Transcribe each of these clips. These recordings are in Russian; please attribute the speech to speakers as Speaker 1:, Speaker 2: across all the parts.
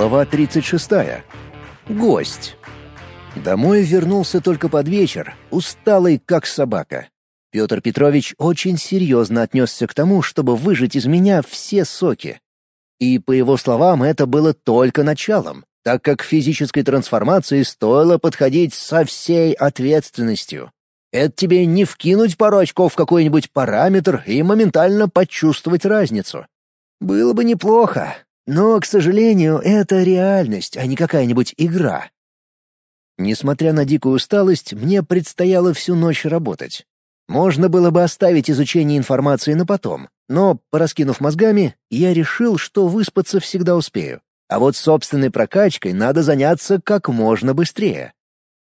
Speaker 1: Глава 36. Гость. Домой вернулся только под вечер, усталый как собака. Петр Петрович очень серьезно отнесся к тому, чтобы выжать из меня все соки. И, по его словам, это было только началом, так как к физической трансформации стоило подходить со всей ответственностью. Это тебе не вкинуть пару очков в какой-нибудь параметр и моментально почувствовать разницу. Было бы неплохо, но, к сожалению, это реальность, а не какая-нибудь игра. Несмотря на дикую усталость, мне предстояло всю ночь работать. Можно было бы оставить изучение информации на потом, но, пораскинув мозгами, я решил, что выспаться всегда успею. А вот собственной прокачкой надо заняться как можно быстрее.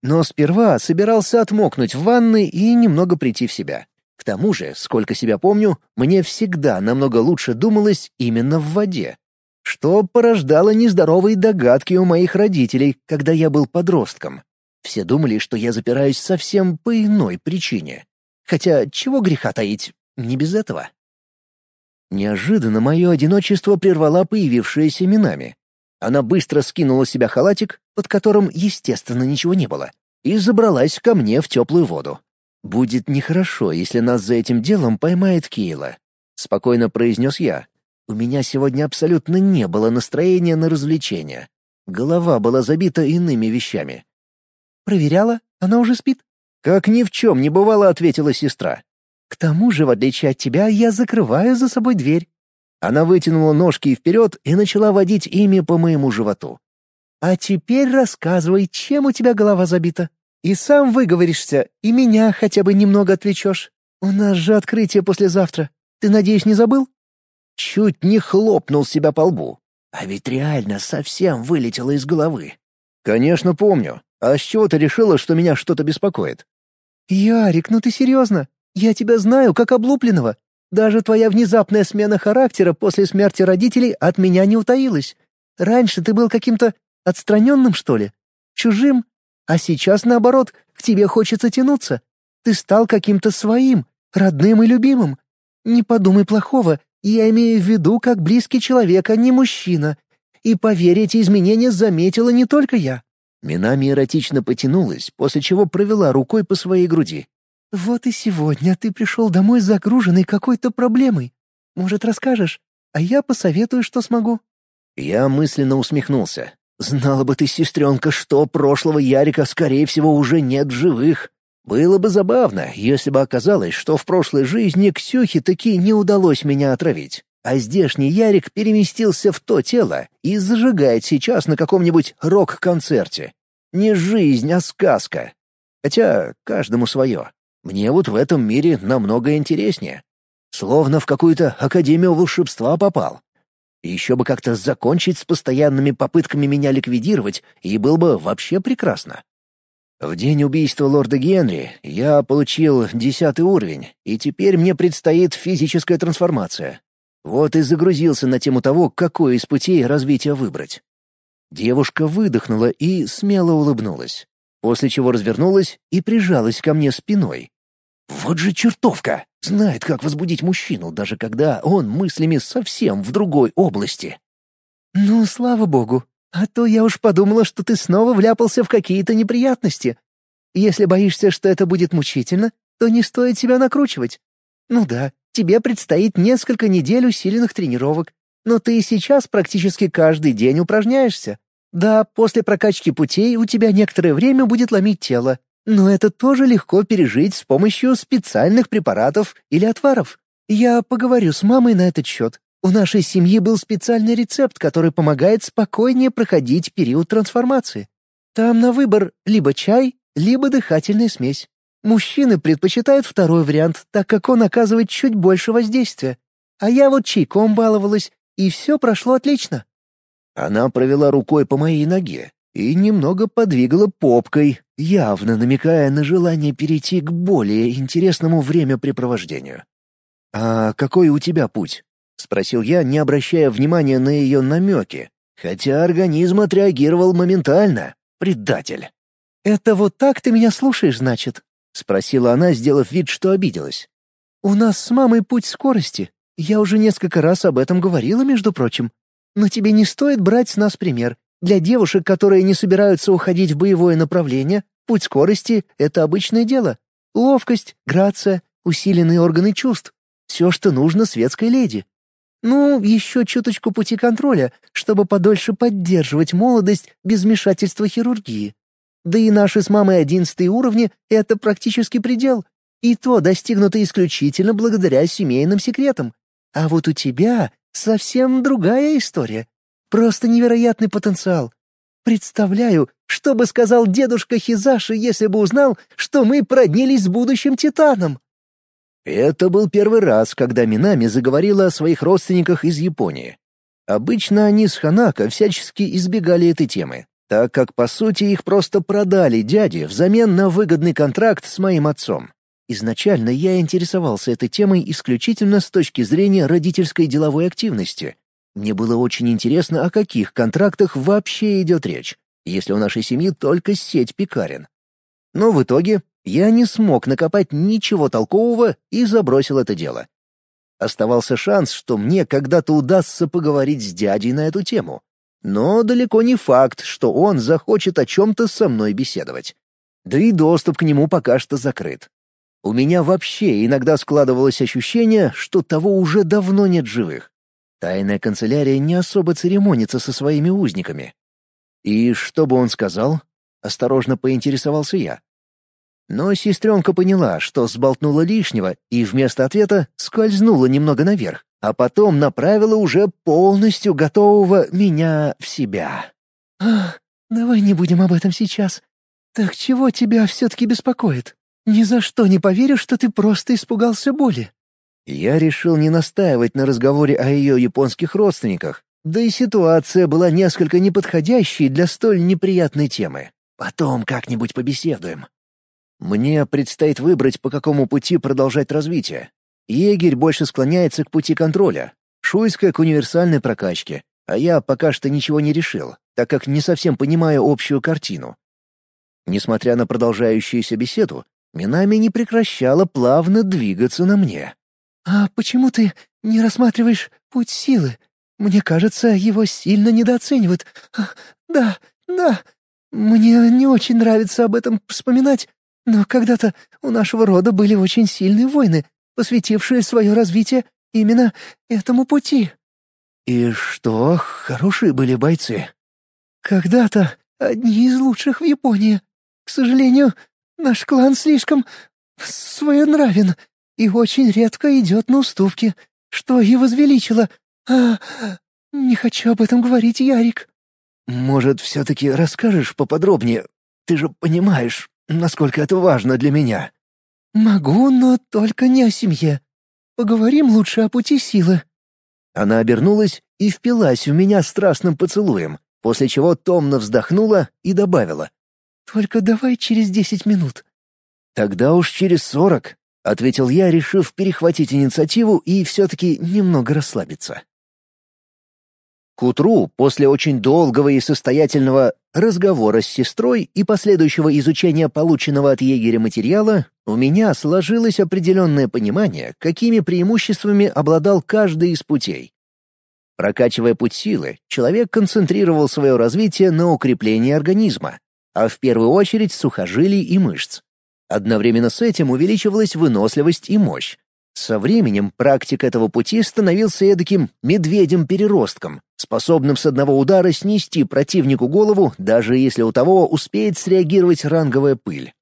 Speaker 1: Но сперва собирался отмокнуть в ванной и немного прийти в себя. К тому же, сколько себя помню, мне всегда намного лучше думалось именно в воде. Что порождало нездоровые догадки у моих родителей, когда я был подростком. Все думали, что я запираюсь совсем по иной причине. Хотя, чего греха таить, не без этого. Неожиданно мое одиночество прервала появившаяся Минами. Она быстро скинула с себя халатик, под которым, естественно, ничего не было, и забралась ко мне в теплую воду. «Будет нехорошо, если нас за этим делом поймает Кейла», — спокойно произнес я. «У меня сегодня абсолютно не было настроения на развлечения. Голова была забита иными вещами». «Проверяла? Она уже спит?» «Как ни в чем не бывало», — ответила сестра. «К тому же, в отличие от тебя, я закрываю за собой дверь». Она вытянула ножки вперед и начала водить ими по моему животу. «А теперь рассказывай, чем у тебя голова забита. И сам выговоришься, и меня хотя бы немного отвлечешь. У нас же открытие послезавтра. Ты, надеюсь, не забыл?» Чуть не хлопнул себя по лбу. А ведь реально совсем вылетело из головы. «Конечно, помню. А с чего ты решила, что меня что-то беспокоит?» «Ярик, ну ты серьезно? Я тебя знаю как облупленного. Даже твоя внезапная смена характера после смерти родителей от меня не утаилась. Раньше ты был каким-то отстраненным, что ли? Чужим? А сейчас, наоборот, к тебе хочется тянуться. Ты стал каким-то своим, родным и любимым. Не подумай плохого, я имею в виду как близкий человек, а не мужчина. И поверь, эти изменения заметила не только я. Минами эротично потянулась, после чего провела рукой по своей груди. «Вот и сегодня ты пришел домой загруженный какой-то проблемой. Может, расскажешь? А я посоветую, что смогу». Я мысленно усмехнулся. «Знала бы ты, сестренка, что прошлого Ярика, скорее всего, уже нет в живых. Было бы забавно, если бы оказалось, что в прошлой жизни Ксюхе таки не удалось меня отравить а здешний Ярик переместился в то тело и зажигает сейчас на каком-нибудь рок-концерте. Не жизнь, а сказка. Хотя каждому свое. Мне вот в этом мире намного интереснее. Словно в какую-то академию волшебства попал. Еще бы как-то закончить с постоянными попытками меня ликвидировать, и было бы вообще прекрасно. В день убийства лорда Генри я получил десятый уровень, и теперь мне предстоит физическая трансформация. Вот и загрузился на тему того, какой из путей развития выбрать. Девушка выдохнула и смело улыбнулась, после чего развернулась и прижалась ко мне спиной. Вот же чертовка! Знает, как возбудить мужчину, даже когда он мыслями совсем в другой области. «Ну, слава богу, а то я уж подумала, что ты снова вляпался в какие-то неприятности. Если боишься, что это будет мучительно, то не стоит себя накручивать. Ну да, Тебе предстоит несколько недель усиленных тренировок, но ты и сейчас практически каждый день упражняешься. Да, после прокачки путей у тебя некоторое время будет ломить тело, но это тоже легко пережить с помощью специальных препаратов или отваров. Я поговорю с мамой на этот счет. У нашей семьи был специальный рецепт, который помогает спокойнее проходить период трансформации. Там на выбор либо чай, либо дыхательная смесь. Мужчины предпочитают второй вариант, так как он оказывает чуть больше воздействия. А я вот чайком баловалась, и все прошло отлично». Она провела рукой по моей ноге и немного подвигала попкой, явно намекая на желание перейти к более интересному времяпрепровождению. «А какой у тебя путь?» — спросил я, не обращая внимания на ее намеки, хотя организм отреагировал моментально. Предатель. «Это вот так ты меня слушаешь, значит?» — спросила она, сделав вид, что обиделась. «У нас с мамой путь скорости. Я уже несколько раз об этом говорила, между прочим. Но тебе не стоит брать с нас пример. Для девушек, которые не собираются уходить в боевое направление, путь скорости — это обычное дело. Ловкость, грация, усиленные органы чувств. Все, что нужно светской леди. Ну, еще чуточку пути контроля, чтобы подольше поддерживать молодость без вмешательства хирургии. Да и наши с мамой одиннадцатые уровни — это практически предел. И то достигнуто исключительно благодаря семейным секретам. А вот у тебя совсем другая история. Просто невероятный потенциал. Представляю, что бы сказал дедушка Хизаши, если бы узнал, что мы проднились с будущим Титаном. Это был первый раз, когда Минами заговорила о своих родственниках из Японии. Обычно они с Ханако всячески избегали этой темы, так как, по сути, их просто продали дяде взамен на выгодный контракт с моим отцом. Изначально я интересовался этой темой исключительно с точки зрения родительской деловой активности. Мне было очень интересно, о каких контрактах вообще идет речь, если у нашей семьи только сеть пекарен. Но в итоге я не смог накопать ничего толкового и забросил это дело. Оставался шанс, что мне когда-то удастся поговорить с дядей на эту тему. Но далеко не факт, что он захочет о чем-то со мной беседовать. Да и доступ к нему пока что закрыт. У меня вообще иногда складывалось ощущение, что того уже давно нет живых. Тайная канцелярия не особо церемонится со своими узниками. И что бы он сказал? Осторожно поинтересовался я. Но сестренка поняла, что сболтнула лишнего, и вместо ответа скользнула немного наверх, а потом направила уже полностью готового меня в себя. «Ах, давай не будем об этом сейчас. Так чего тебя все-таки беспокоит?» «Ни за что не поверю, что ты просто испугался боли». Я решил не настаивать на разговоре о ее японских родственниках, да и ситуация была несколько неподходящей для столь неприятной темы. Потом как-нибудь побеседуем. Мне предстоит выбрать, по какому пути продолжать развитие. Егерь больше склоняется к пути контроля, Шуйская к универсальной прокачке, а я пока что ничего не решил, так как не совсем понимаю общую картину. Несмотря на продолжающуюся беседу, Минами не прекращала плавно двигаться на мне. «А почему ты не рассматриваешь путь силы? Мне кажется, его сильно недооценивают. А, да, да, мне не очень нравится об этом вспоминать, но когда-то у нашего рода были очень сильные воины, посвятившие свое развитие именно этому пути». «И что, хорошие были бойцы?» «Когда-то одни из лучших в Японии. К сожалению, Наш клан слишком своенравен и очень редко идет на уступки, что и возвеличило. А, не хочу об этом говорить, Ярик». «Может, все-таки расскажешь поподробнее? Ты же понимаешь, насколько это важно для меня». «Могу, но только не о семье. Поговорим лучше о пути силы». Она обернулась и впилась в меня страстным поцелуем, после чего томно вздохнула и добавила. Только давай через десять минут». «Тогда уж через сорок», — ответил я, решив перехватить инициативу и все-таки немного расслабиться. К утру, после очень долгого и состоятельного разговора с сестрой и последующего изучения полученного от егеря материала, у меня сложилось определенное понимание, какими преимуществами обладал каждый из путей. Прокачивая путь силы, человек концентрировал свое развитие на укреплении организма, а в первую очередь сухожилий и мышц. Одновременно с этим увеличивалась выносливость и мощь. Со временем практик этого пути становился эдаким медведем-переростком, способным с одного удара снести противнику голову, даже если у того успеет среагировать ранговая пыль.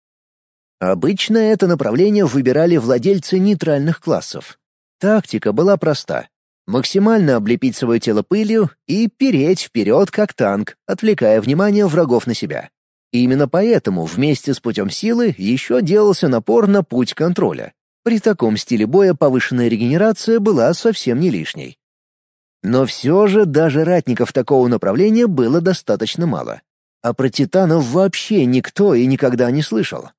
Speaker 1: Обычно это направление выбирали владельцы нейтральных классов. Тактика была проста. Максимально облепить свое тело пылью и переть вперед как танк, отвлекая внимание врагов на себя. Именно поэтому вместе с путем силы еще делался напор на путь контроля. При таком стиле боя повышенная регенерация была совсем не лишней. Но все же даже ратников такого направления было достаточно мало. А про титанов вообще никто и никогда не слышал.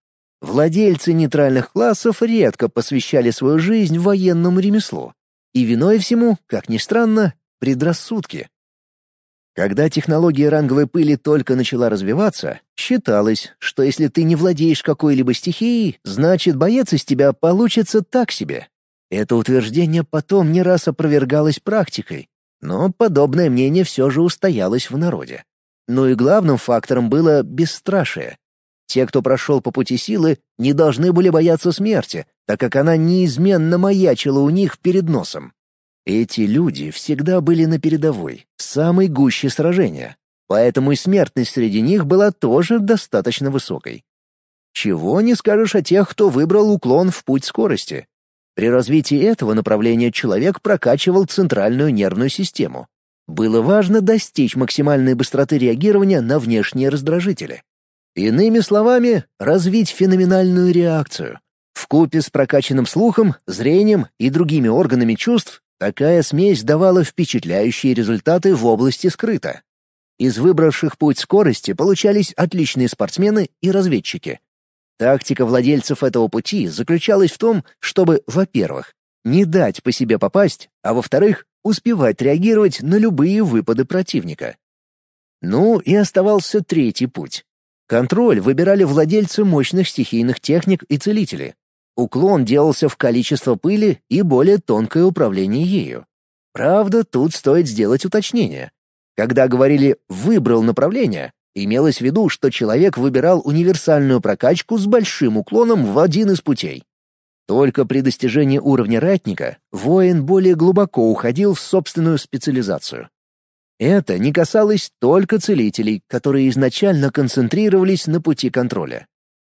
Speaker 1: Владельцы нейтральных классов редко посвящали свою жизнь военному ремеслу. И виной всему, как ни странно, предрассудки. Когда технология ранговой пыли только начала развиваться, считалось, что если ты не владеешь какой-либо стихией, значит боец из тебя получится так себе. Это утверждение потом не раз опровергалось практикой. Но подобное мнение все же устоялось в народе. Но и главным фактором было бесстрашие. Те, кто прошел по пути силы, не должны были бояться смерти, так как она неизменно маячила у них перед носом. Эти люди всегда были на передовой, в самой гуще сражения, поэтому и смертность среди них была тоже достаточно высокой. Чего не скажешь о тех, кто выбрал уклон в путь скорости. При развитии этого направления человек прокачивал центральную нервную систему. Было важно достичь максимальной быстроты реагирования на внешние раздражители. Иными словами, развить феноменальную реакцию. В купе с прокачанным слухом, зрением и другими органами чувств такая смесь давала впечатляющие результаты в области скрыто. Из выбравших путь скорости получались отличные спортсмены и разведчики. Тактика владельцев этого пути заключалась в том, чтобы, во-первых, не дать по себе попасть, а во-вторых, успевать реагировать на любые выпады противника. Ну и оставался третий путь Контроль выбирали владельцы мощных стихийных техник и целители. Уклон делался в количество пыли и более тонкое управление ею. Правда, тут стоит сделать уточнение. Когда говорили «выбрал направление», имелось в виду, что человек выбирал универсальную прокачку с большим уклоном в один из путей. Только при достижении уровня ратника воин более глубоко уходил в собственную специализацию. Это не касалось только целителей, которые изначально концентрировались на пути контроля.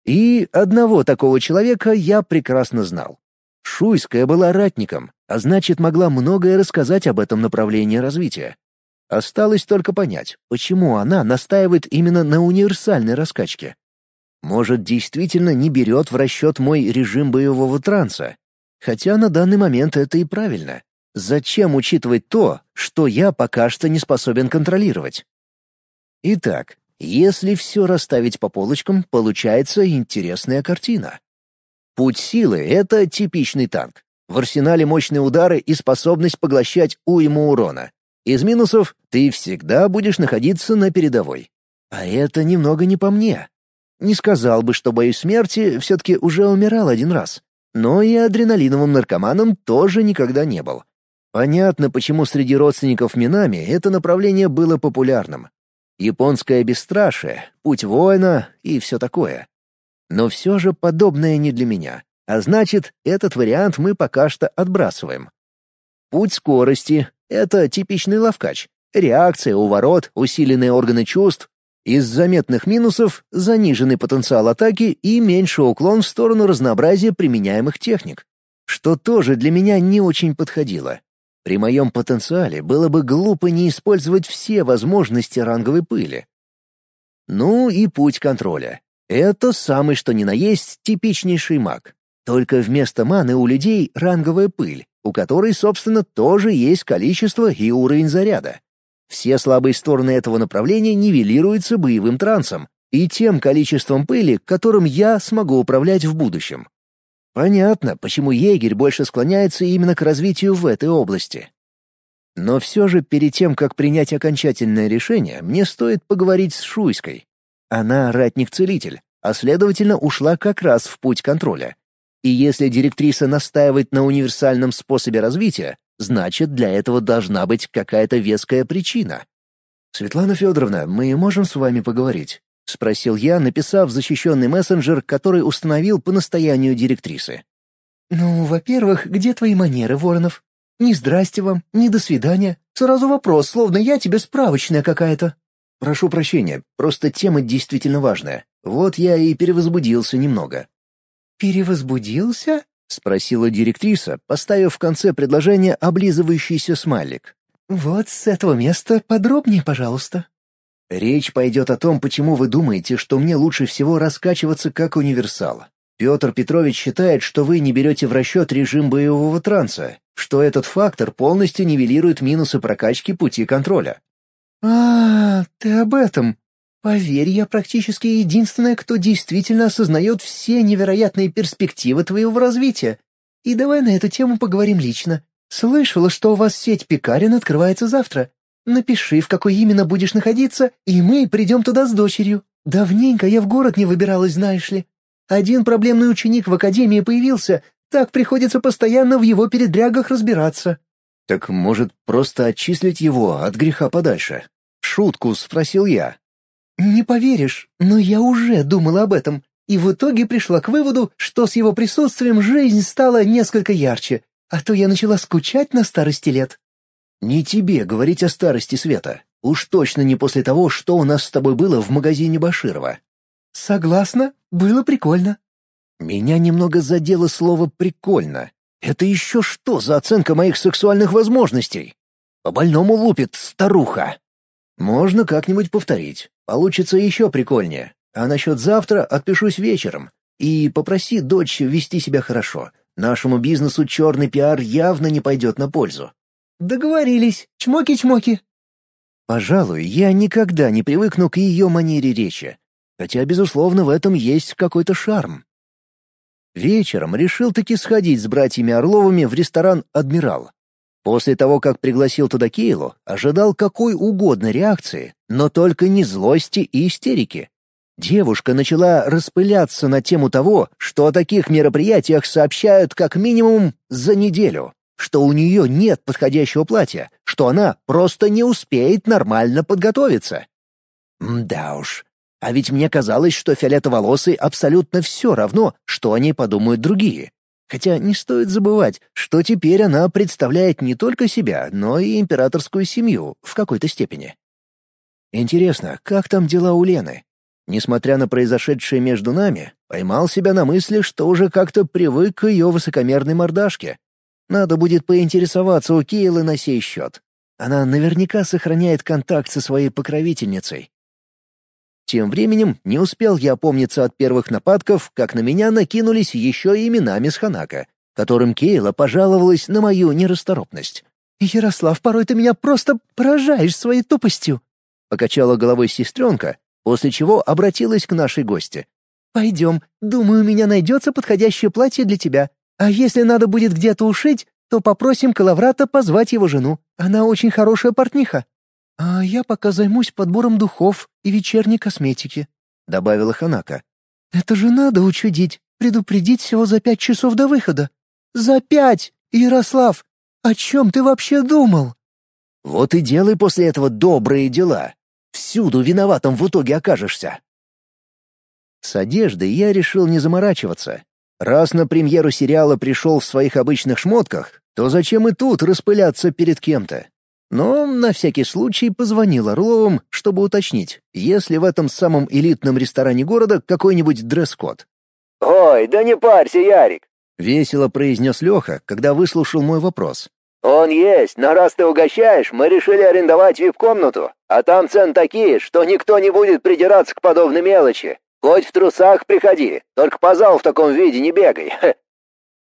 Speaker 1: И одного такого человека я прекрасно знал. Шуйская была ратником, а значит, могла многое рассказать об этом направлении развития. Осталось только понять, почему она настаивает именно на универсальной раскачке. Может, действительно не берет в расчет мой режим боевого транса. Хотя на данный момент это и правильно. Зачем учитывать то, что я пока что не способен контролировать? Итак, если все расставить по полочкам, получается интересная картина. Путь силы — это типичный танк. В арсенале мощные удары и способность поглощать уйму урона. Из минусов ты всегда будешь находиться на передовой. А это немного не по мне. Не сказал бы, что боюсь смерти, все-таки уже умирал один раз. Но и адреналиновым наркоманом тоже никогда не был. Понятно, почему среди родственников Минами это направление было популярным. Японское бесстрашие, путь воина и все такое. Но все же подобное не для меня. А значит, этот вариант мы пока что отбрасываем. Путь скорости — это типичный ловкач. Реакция, уворот, усиленные органы чувств. Из заметных минусов — заниженный потенциал атаки и меньший уклон в сторону разнообразия применяемых техник. Что тоже для меня не очень подходило. При моем потенциале было бы глупо не использовать все возможности ранговой пыли. Ну и путь контроля. Это самый что ни на есть типичнейший маг. Только вместо маны у людей ранговая пыль, у которой, собственно, тоже есть количество и уровень заряда. Все слабые стороны этого направления нивелируются боевым трансом и тем количеством пыли, которым я смогу управлять в будущем. Понятно, почему егерь больше склоняется именно к развитию в этой области. Но все же перед тем, как принять окончательное решение, мне стоит поговорить с Шуйской. Она ратник-целитель, а следовательно ушла как раз в путь контроля. И если директриса настаивает на универсальном способе развития, значит, для этого должна быть какая-то веская причина. «Светлана Федоровна, мы можем с вами поговорить?» — спросил я, написав защищенный мессенджер, который установил по настоянию директрисы.
Speaker 2: «Ну, во-первых, где твои манеры, Воронов? Ни здрасте вам, ни до свидания. Сразу вопрос, словно я тебе справочная какая-то».
Speaker 1: «Прошу прощения, просто тема действительно важная. Вот я и перевозбудился немного».
Speaker 2: «Перевозбудился?»
Speaker 1: — спросила директриса, поставив в конце предложения облизывающийся смайлик.
Speaker 2: «Вот с этого места подробнее, пожалуйста».
Speaker 1: Речь пойдет о том, почему вы думаете, что мне лучше всего раскачиваться как универсал. Петр Петрович считает, что вы не берете в расчет режим боевого транса, что этот фактор полностью нивелирует минусы прокачки пути контроля.
Speaker 2: «А, ты об этом. Поверь, я практически единственная, кто действительно осознает все невероятные перспективы твоего развития. И давай на эту тему поговорим лично. Слышала, что у вас сеть пекарен открывается завтра. Напиши, в какой именно будешь находиться, и мы придем туда с дочерью. Давненько я в город не выбиралась, знаешь ли. Один проблемный ученик в академии появился, так приходится постоянно в его передрягах разбираться.
Speaker 1: Так может, просто отчислить его от греха подальше? Шутку спросил я.
Speaker 2: Не поверишь, но я уже думала об этом, и в итоге пришла к выводу, что с его присутствием жизнь стала несколько ярче, а то я начала скучать на старости лет.
Speaker 1: Не тебе говорить о старости Света. Уж точно не после того, что у нас с тобой было в магазине Баширова.
Speaker 2: Согласна, было прикольно.
Speaker 1: Меня немного задело слово «прикольно». Это еще что за оценка моих сексуальных возможностей? По больному лупит старуха. Можно как-нибудь повторить. Получится еще прикольнее. А насчет завтра отпишусь вечером. И попроси дочь вести себя хорошо. Нашему бизнесу черный пиар явно не пойдет на пользу.
Speaker 2: Договорились. Чмоки-чмоки.
Speaker 1: Пожалуй, я никогда не привыкну к ее манере речи. Хотя, безусловно, в этом есть какой-то шарм. Вечером решил таки сходить с братьями Орловыми в ресторан «Адмирал». После того, как пригласил туда Кейлу, ожидал какой угодно реакции, но только не злости и истерики. Девушка начала распыляться на тему того, что о таких мероприятиях сообщают как минимум за неделю что у нее нет подходящего платья, что она просто не успеет нормально подготовиться. Да уж, а ведь мне казалось, что фиолетоволосый абсолютно все равно, что о ней подумают другие. Хотя не стоит забывать, что теперь она представляет не только себя, но и императорскую семью в какой-то степени. Интересно, как там дела у Лены? Несмотря на произошедшее между нами, поймал себя на мысли, что уже как-то привык к ее высокомерной мордашке, надо будет поинтересоваться у Кейлы на сей счет. Она наверняка сохраняет контакт со своей покровительницей. Тем временем не успел я опомниться от первых нападков, как на меня накинулись еще и именами с Ханака, которым Кейла пожаловалась на мою нерасторопность.
Speaker 2: «Ярослав, порой ты меня просто поражаешь своей тупостью», —
Speaker 1: покачала головой сестренка, после чего обратилась к нашей гости.
Speaker 2: «Пойдем, думаю, у меня найдется подходящее платье для тебя. А если надо будет где-то ушить, то попросим Калаврата позвать его жену. Она очень хорошая портниха. А я пока займусь подбором духов и вечерней косметики», — добавила Ханака. «Это же надо учудить, предупредить всего за пять часов до выхода. За пять! Ярослав, о чем ты вообще думал?»
Speaker 1: «Вот и делай после этого добрые дела. Всюду виноватым в итоге окажешься». С одеждой я решил не заморачиваться Раз на премьеру сериала пришел в своих обычных шмотках, то зачем и тут распыляться перед кем-то? Но на всякий случай позвонил Орловым, чтобы уточнить, есть ли в этом самом элитном ресторане города какой-нибудь дресс-код.
Speaker 3: «Ой, да не парься, Ярик!»
Speaker 1: — весело произнес Леха, когда выслушал мой вопрос.
Speaker 3: «Он есть, но раз ты угощаешь, мы решили арендовать вип-комнату, а там цены такие, что никто не будет придираться к подобной мелочи. Хоть в трусах приходи, только по залу в таком виде не бегай.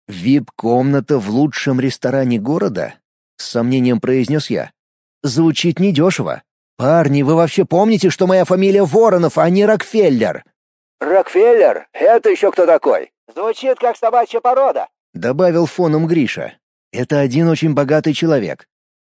Speaker 1: «Вип-комната в лучшем ресторане города?» — с сомнением произнес я. «Звучит недешево. Парни, вы вообще помните, что моя фамилия Воронов, а не Рокфеллер?»
Speaker 3: «Рокфеллер? Это еще кто такой? Звучит как собачья порода», —
Speaker 1: добавил фоном Гриша. «Это один очень богатый человек».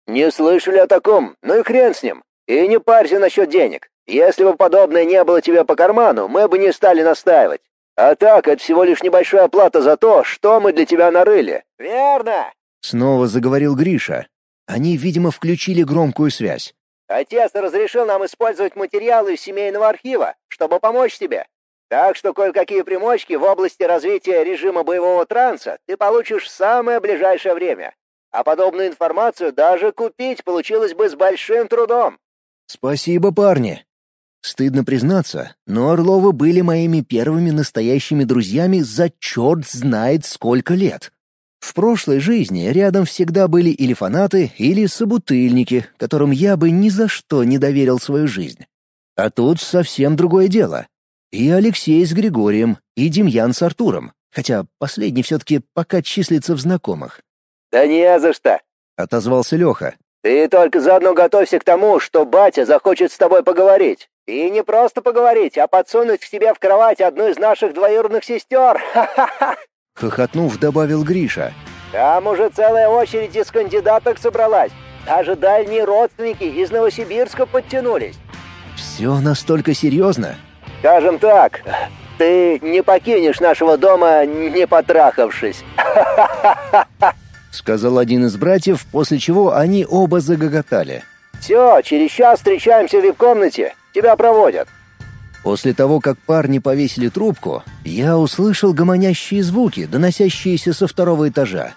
Speaker 3: «Не слышали о таком? Ну и хрен с ним. И не парься насчет денег. Если бы подобное не было тебе по карману, мы бы не стали настаивать. А так, это всего лишь небольшая плата за то, что мы для тебя нарыли. Верно?
Speaker 1: Снова заговорил Гриша. Они, видимо, включили громкую связь.
Speaker 3: Отец разрешил нам использовать материалы семейного архива, чтобы помочь тебе. Так что кое-какие примочки в области развития режима боевого транса ты получишь в самое ближайшее время. А подобную информацию даже купить получилось бы с большим трудом.
Speaker 1: Спасибо, парни. Стыдно признаться, но Орловы были моими первыми настоящими друзьями за черт знает сколько лет. В прошлой жизни рядом всегда были или фанаты, или собутыльники, которым я бы ни за что не доверил свою жизнь. А тут совсем другое дело. И Алексей с Григорием, и Демьян с Артуром, хотя последний все-таки пока числится в знакомых.
Speaker 3: «Да не за что», —
Speaker 1: отозвался Леха.
Speaker 3: «Ты только заодно готовься к тому, что батя захочет с тобой поговорить. И не просто поговорить, а подсунуть к себе в кровать одну из наших двоюродных сестер. Ха-ха-ха!»
Speaker 1: Хохотнув, добавил Гриша.
Speaker 3: «Там уже целая очередь из кандидаток собралась. Даже дальние родственники из Новосибирска подтянулись».
Speaker 1: «Все настолько серьезно?»
Speaker 3: «Скажем так, ты не покинешь нашего дома, не потрахавшись.
Speaker 1: сказал один из братьев, после чего они оба загоготали.
Speaker 3: «Все, через час встречаемся в вип-комнате. Тебя проводят».
Speaker 1: После того, как парни повесили трубку, я услышал гомонящие звуки, доносящиеся со второго этажа.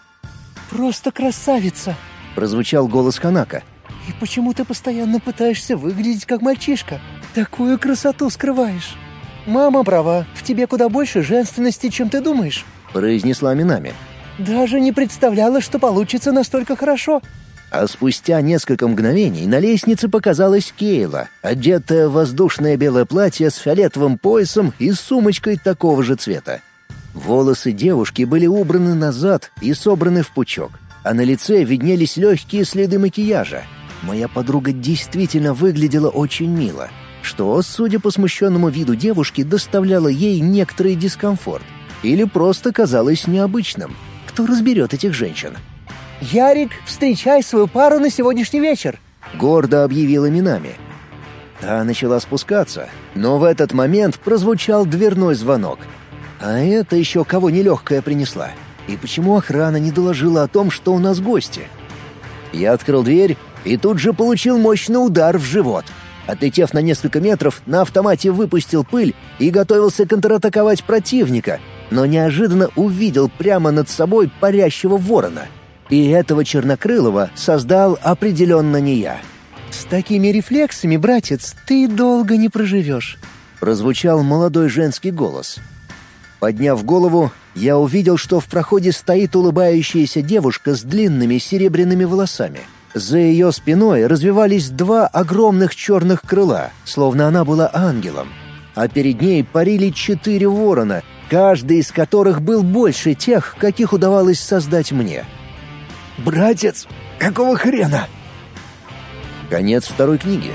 Speaker 2: «Просто красавица!»
Speaker 1: — прозвучал голос Ханака.
Speaker 2: «И почему ты постоянно пытаешься выглядеть как мальчишка? Такую красоту скрываешь!» «Мама права, в тебе куда больше женственности, чем ты думаешь», —
Speaker 1: произнесла Минами.
Speaker 2: «Даже не представляла, что получится настолько хорошо».
Speaker 1: А спустя несколько мгновений на лестнице показалась Кейла, одетая в воздушное белое платье с фиолетовым поясом и сумочкой такого же цвета. Волосы девушки были убраны назад и собраны в пучок, а на лице виднелись легкие следы макияжа. Моя подруга действительно выглядела очень мило, что, судя по смущенному виду девушки, доставляло ей некоторый дискомфорт. Или просто казалось необычным. Кто разберет этих женщин?
Speaker 2: «Ярик, встречай свою пару на сегодняшний вечер!»
Speaker 1: — гордо объявила Минами. Та начала спускаться, но в этот момент прозвучал дверной звонок. А это еще кого нелегкая принесла. И почему охрана не доложила о том, что у нас гости? Я открыл дверь и тут же получил мощный удар в живот. Отлетев на несколько метров, на автомате выпустил пыль и готовился контратаковать противника, но неожиданно увидел прямо над собой парящего ворона — и этого чернокрылого создал определенно не я.
Speaker 2: «С такими рефлексами, братец, ты долго не проживешь», —
Speaker 1: прозвучал молодой женский голос. Подняв голову, я увидел, что в проходе стоит улыбающаяся девушка с длинными серебряными волосами. За ее спиной развивались два огромных черных крыла, словно она была ангелом. А перед ней парили четыре ворона, каждый из которых был больше тех, каких удавалось создать мне —
Speaker 2: «Братец, какого хрена?»
Speaker 1: Конец второй книги.